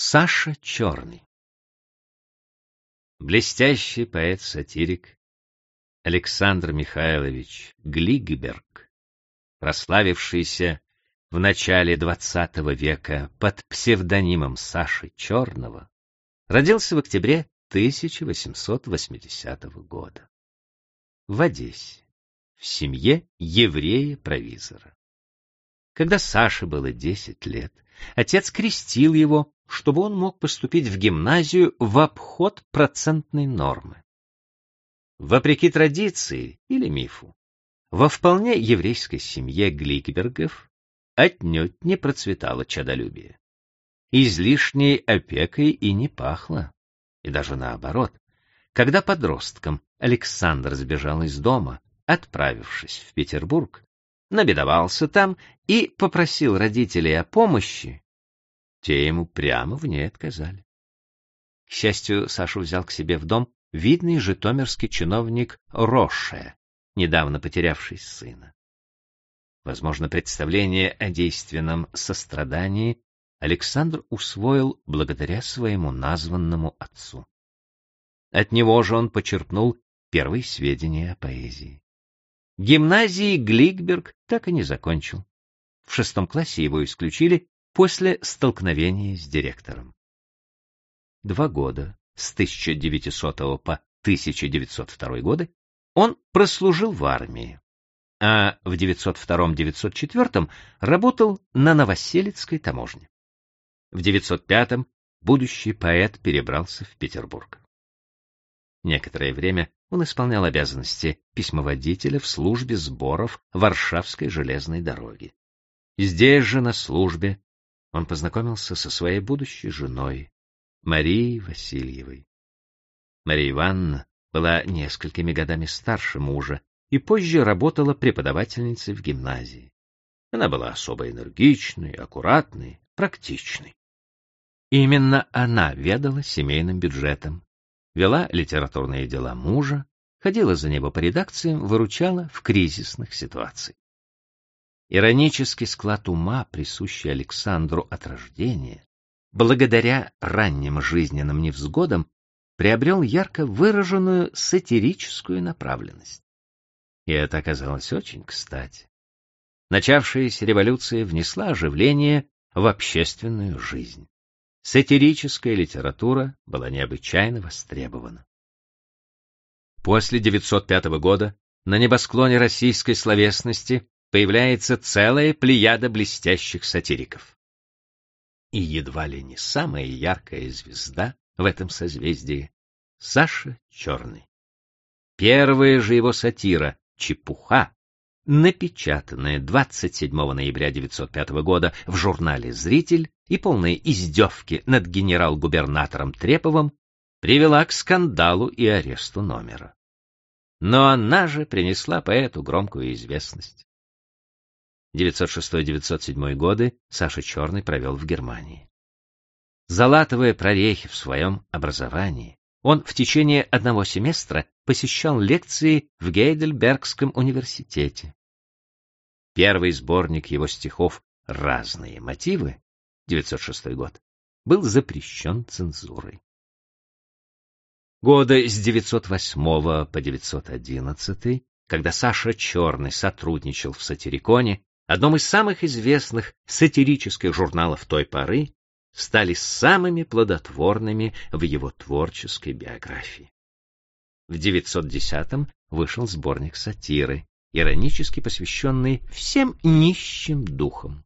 Саша Черный Блестящий поэт-сатирик Александр Михайлович Глигберг, прославившийся в начале XX века под псевдонимом Саши Черного, родился в октябре 1880 года в Одессе, в семье еврея-провизора. Когда Саше было 10 лет, отец крестил его чтобы он мог поступить в гимназию в обход процентной нормы. Вопреки традиции или мифу, во вполне еврейской семье Гликбергов отнюдь не процветало чадолюбие. Излишней опекой и не пахло, и даже наоборот. Когда подростком Александр сбежал из дома, отправившись в Петербург, набедовался там и попросил родителей о помощи, те ему прямо в ней отказали. К счастью, Сашу взял к себе в дом видный житомирский чиновник Роше, недавно потерявший сына. Возможно, представление о действенном сострадании Александр усвоил благодаря своему названному отцу. От него же он почерпнул первые сведения о поэзии. Гимназии Гликберг так и не закончил. В шестом классе его исключили после столкновения с директором. Два года, с 1900 по 1902 годы, он прослужил в армии, а в 902-904 работал на Новоселицкой таможне. В 905 будущий поэт перебрался в Петербург. Некоторое время он исполнял обязанности письмоводителя в службе сборов Варшавской железной дороги. Здесь же на службе он познакомился со своей будущей женой, Марией Васильевой. Мария Ивановна была несколькими годами старше мужа и позже работала преподавательницей в гимназии. Она была особо энергичной, аккуратной, практичной. Именно она ведала семейным бюджетом, вела литературные дела мужа, ходила за него по редакциям, выручала в кризисных ситуациях. Иронический склад ума, присущий Александру от рождения, благодаря ранним жизненным невзгодам, приобрел ярко выраженную сатирическую направленность. И это оказалось очень кстати. Начавшаяся революция внесла оживление в общественную жизнь. Сатирическая литература была необычайно востребована. После 905 года на небосклоне российской словесности появляется целая плеяда блестящих сатириков. И едва ли не самая яркая звезда в этом созвездии — Саша Черный. Первая же его сатира «Чепуха», напечатанная 27 ноября 1905 года в журнале «Зритель» и полная издевки над генерал-губернатором Треповым, привела к скандалу и аресту номера. Но она же принесла поэту громкую известность. 906-907 годы Саша Черный провел в Германии. Залатывая прорехи в своем образовании, он в течение одного семестра посещал лекции в Гейдельбергском университете. Первый сборник его стихов «Разные мотивы» 906 год был запрещен цензурой. Годы с 908 по 911, когда Саша Черный сотрудничал в Сатириконе, одном из самых известных сатирических журналов той поры, стали самыми плодотворными в его творческой биографии. В 910-м вышел сборник сатиры, иронически посвященный всем нищим духам.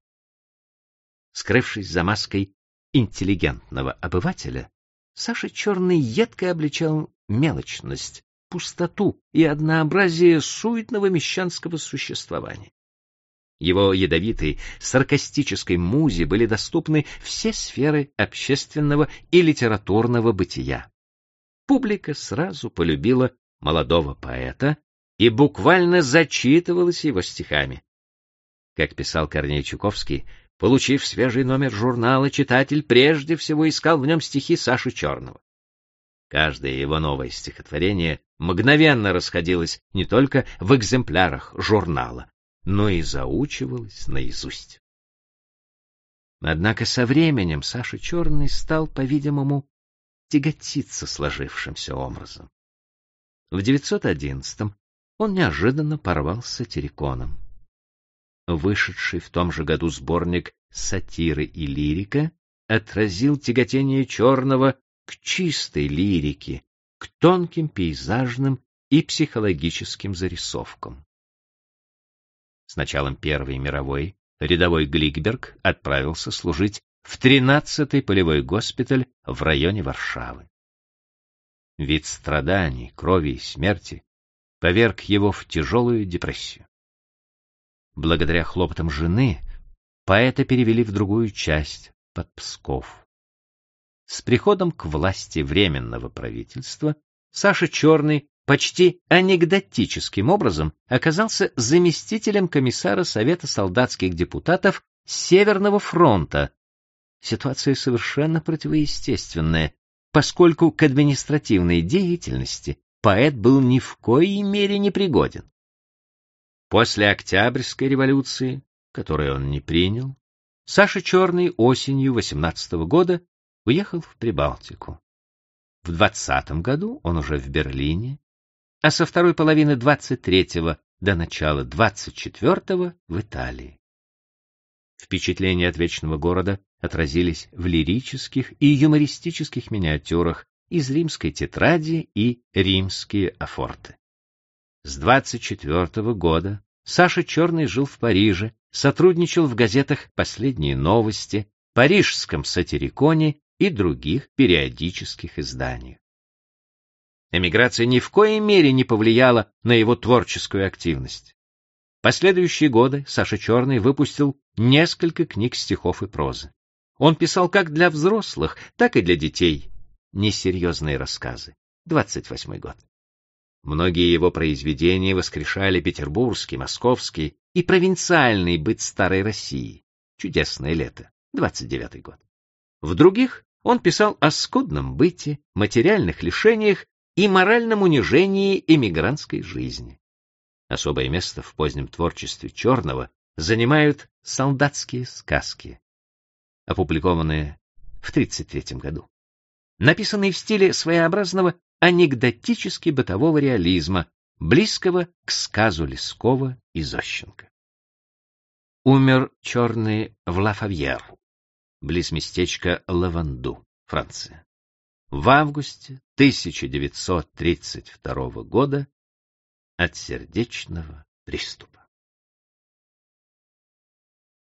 Скрывшись за маской интеллигентного обывателя, Саша Черный едко обличал мелочность, пустоту и однообразие суетного мещанского существования. Его ядовитой, саркастической музе были доступны все сферы общественного и литературного бытия. Публика сразу полюбила молодого поэта и буквально зачитывалась его стихами. Как писал Корней Чуковский, получив свежий номер журнала, читатель прежде всего искал в нем стихи Саши Черного. Каждое его новое стихотворение мгновенно расходилось не только в экземплярах журнала, но и заучивалась наизусть. Однако со временем Саша Черный стал, по-видимому, тяготиться сложившимся образом. В 911-м он неожиданно порвал с сатириконом. Вышедший в том же году сборник «Сатиры и лирика» отразил тяготение Черного к чистой лирике, к тонким пейзажным и психологическим зарисовкам. С началом Первой мировой рядовой Гликберг отправился служить в 13-й полевой госпиталь в районе Варшавы. Вид страданий, крови и смерти поверг его в тяжелую депрессию. Благодаря хлопотам жены поэта перевели в другую часть, под Псков. С приходом к власти Временного правительства Саша Черный почти анекдотическим образом оказался заместителем комиссара Совета солдатских депутатов Северного фронта. Ситуация совершенно противоестественная, поскольку к административной деятельности поэт был ни в коей мере не пригоден. После Октябрьской революции, которую он не принял, Саша Черный осенью 18 -го года уехал в Прибалтику. В 20 году он уже в Берлине, а со второй половины 23-го до начала 24-го в Италии. Впечатления от вечного города отразились в лирических и юмористических миниатюрах из римской тетради и римские афорты. С 24 -го года Саша Черный жил в Париже, сотрудничал в газетах «Последние новости», «Парижском сатириконе» и других периодических изданиях. Эмиграция ни в коей мере не повлияла на его творческую активность. Последующие годы Саша Черный выпустил несколько книг стихов и прозы. Он писал как для взрослых, так и для детей несерьезные рассказы. 28 год. Многие его произведения воскрешали петербургский, московский и провинциальный быт старой России. Чудесное лето. 29 год. В других он писал о скудном быте, материальных лишениях и моральном унижении эмигрантской жизни. Особое место в позднем творчестве Черного занимают солдатские сказки, опубликованные в 1933 году. Написанные в стиле своеобразного анекдотически-бытового реализма, близкого к сказу Лескова и Зощенко. Умер Черный в Лафавьер, близ местечка Лаванду, Франция в августе 1932 года от сердечного приступа.